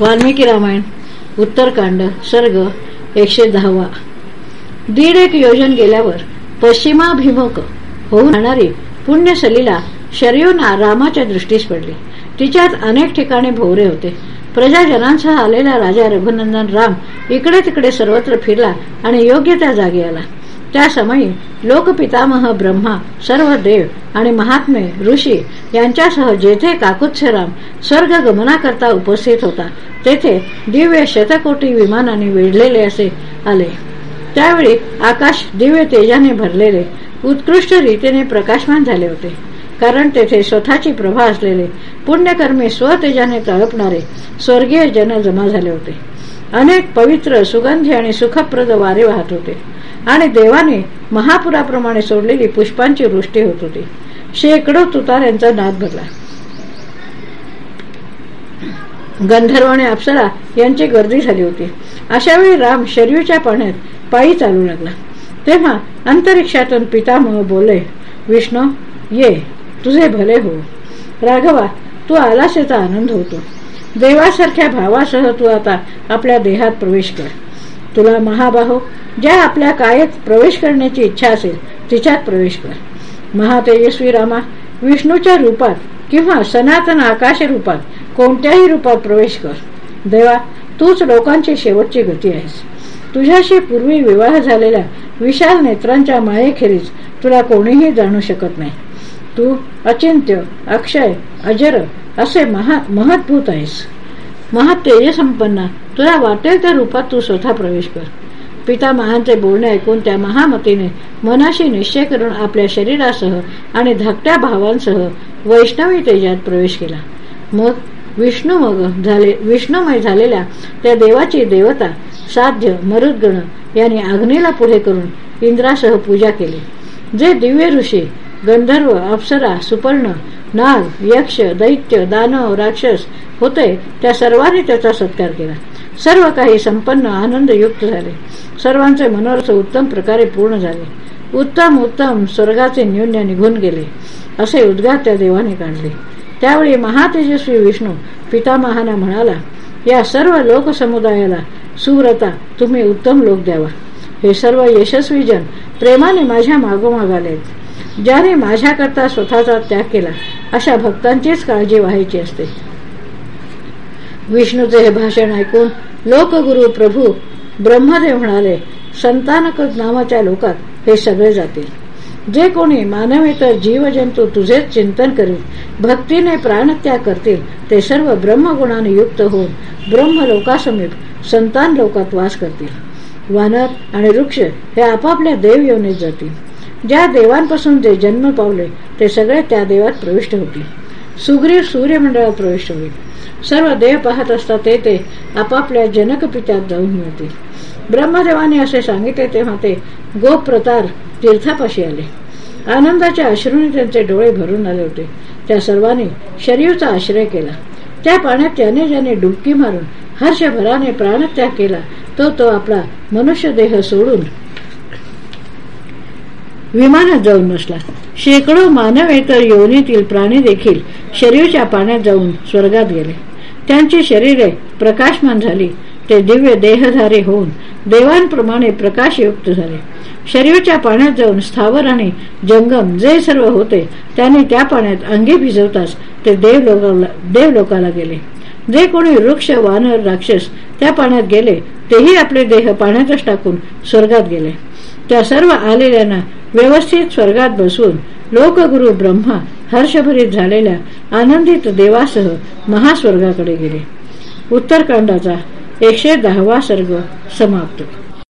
वाल्मिकी रामायण उत्तरकांड सर्ग एकशे दहावा. दीड एक योजन गेल्यावर पश्चिमाभिमुख होऊन जाणारी पुण्यसलीला शरयून रामाच्या दृष्टीस पडली. तिच्यात अनेक ठिकाणी भोवरे होते. प्रजाजनांसह आलेला राजा रघुनंदन राम इकडे तिकडे सर्वत्र फिरला आणि योग्य त्या जागी आला. त्या समयी लोकपितामह ब्रह्मा सर्व देव आणि महात्मे ऋषी यांच्यासह जेथे काकुत्सराम स्वर्ग गमनाकरता उपस्थित होता तेथे दिव्य शतकोटी विमानाने वेढलेले असे आले. त्यावेळी आकाश दिव्य तेजाने भरलेले उत्कृष्ट रीतीने प्रकाशमान झाले होते. कारण तेथे स्वतःची प्रभा असलेले पुण्यकर्मी स्वतेजाने तळपणारे स्वर्गीय जन जमा झाले होते. अनेक पवित्र सुगंधी आणि सुखप्रद वारे वाहत होते. आणि देवाने महापुराप्रमाणे सोडलेली पुष्पांची वृष्टी होत होती. शेकडो तुतार्यांचा नाद भरला. गंधर्व आणि अप्सरा यांची गर्दी झाली होती. अशावेळी राम शरीरच्या पाण्यात पायी चालू लागला. तेव्हा अंतरिक्षातून पितामह बोले विष्णू ये तुझे भले हो. राघवा तू आलास याचा आनंद होतो. देवासारख्या भावासह तू आता आपल्या देहात प्रवेश कर. तुला महाबाहो ज्या आपल्या कायेत प्रवेश करण्याची इच्छा असेल तिच्यात प्रवेश कर. महातेजस्वी रामा विष्णूच्या रूपात किंवा सनातन आकाश रूपात कोणत्याही रूपात प्रवेश कर. देवा तूच लोकांची शेवटची गती आहेस. तुझ्याशी पूर्वी विवाह झालेल्या विशाल नेत्रांच्या मायेखेरीज तुला कोणीही जाणू शकत नाही. तू अचिंत्य अक्षय अजर असे महा महत्भूत आहेस. महातेजसंपन्ना तुला वाटेल त्या रूपात तू स्वतः प्रवेश कर. पिता महांचे बोलणे ऐकून त्या महामतीने मनाशी निश्चय करून आपल्या शरीरासह आणि धाकट्या भावांसह वैष्णवी तेजात प्रवेश केला. मग विष्णू मग झाले विष्णुमय झालेल्या त्या देवाची देवता साध्य मरुद्गण यांनी अग्नीला पुढे करून इंद्रासह पूजा केली. जे दिव्य ऋषी गंधर्व अप्सरा सुपर्ण नाग यक्ष दैत्य दानव राक्षस होते त्या सर्वांनी त्याचा सत्कार केला. सर्व काही संपन्न आनंदयुक्त झाले. सर्वांचे मनोरथ उत्तम प्रकारे पूर्ण झाले. उत्तम उत्तम स्वर्गाचे न्यून्य निघून गेले असे उद्गार त्या देवाने काढले. त्यावेळी महातेजस्वी विष्णू पितामहाना म्हणाला या सर्व लोकसमुदायाला सुव्रता तुम्ही उत्तम लोक द्यावा. हे सर्व यशस्वी जन प्रेमाने माझ्या मागोमाग आले ज्याने माझ्याकरता स्वतःचा त्याग केला अशा भक्तांचीच काळजी व्हायची असते. विष्णूचे हे भाषण ऐकून लोकगुरु प्रभू ब्रह्मदेव म्हणाले संतानक नावाच्या लोकात हे सगळे जातील. जे कोणी मानवेतर जीवजंतू तुझेच चिंतन करील भक्तीने प्राणत्याग करतील ते सर्व ब्रह्मगुणाने युक्त होऊन ब्रह्म लोकासमीप संतान लोकात वास करतील. वानर आणि वृक्ष हे आपापल्या देव येऊन जातील. ज्या देवांपासून जे जन्म पावले ते सगळे त्या देवात प्रविष्ट होतील. सुग्रीव सूर्यमंडळात प्रविष्ट होईल. सर्व देव पाहत असतात ते ते आपापल्या जनकपित्यात जाऊन मिळतील. ब्रह्मदेवाने असे सांगितले तेव्हा ते गोप्रतार तीर्थापाशी आले. आनंदाच्या अश्रूने त्यांचे डोळे भरून आले होते. त्या सर्वांनी शरीरचा आश्रय केला. त्या पाण्यात त्याने ज्याने डुबकी मारून हर्षभराने प्राणत्याग केला तो तो आपला मनुष्य देह सोडून विमानात जाऊन बसला. शेकडो मानवेतर योनीतील प्राणी देखील शरीरच्या पाण्यात जाऊन स्वर्गात गेले. त्यांची शरीरे प्रकाशमान झाली. ते दिव्य देहधारे होऊन देवांप्रमाणे प्रकाशयुक्त झाले. शरीरच्या पाण्यात जाऊन स्थावर आणि जंगम जे सर्व होते त्याने त्या पाण्यात अंगी भिजवताच ते देवलोकाला देवलोकाला गेले. जे कोणी वृक्ष वानर राक्षस त्या पाण्यात गेले तेही आपले देह पाण्यातच टाकून स्वर्गात गेले. त्या सर्व आलेल्यांना व्यवस्थित स्वर्गात बसून लोकगुरु ब्रह्मा हर्षभरीत झालेल्या आनंदित देवासह महास्वर्गाकडे गेले. उत्तरकांडाचा एकशे दहावा सर्ग समाप्त.